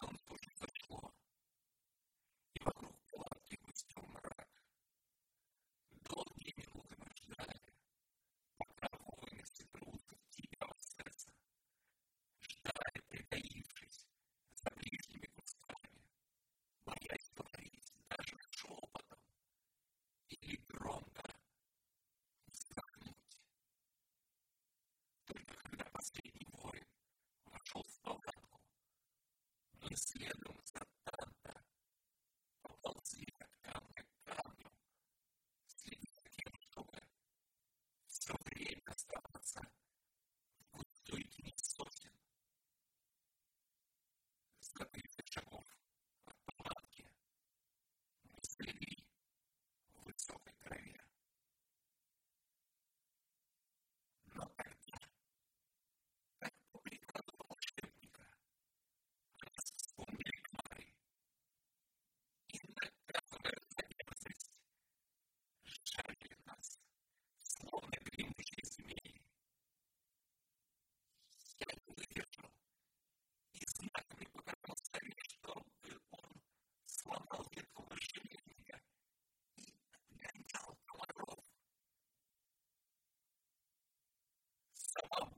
comes Oh.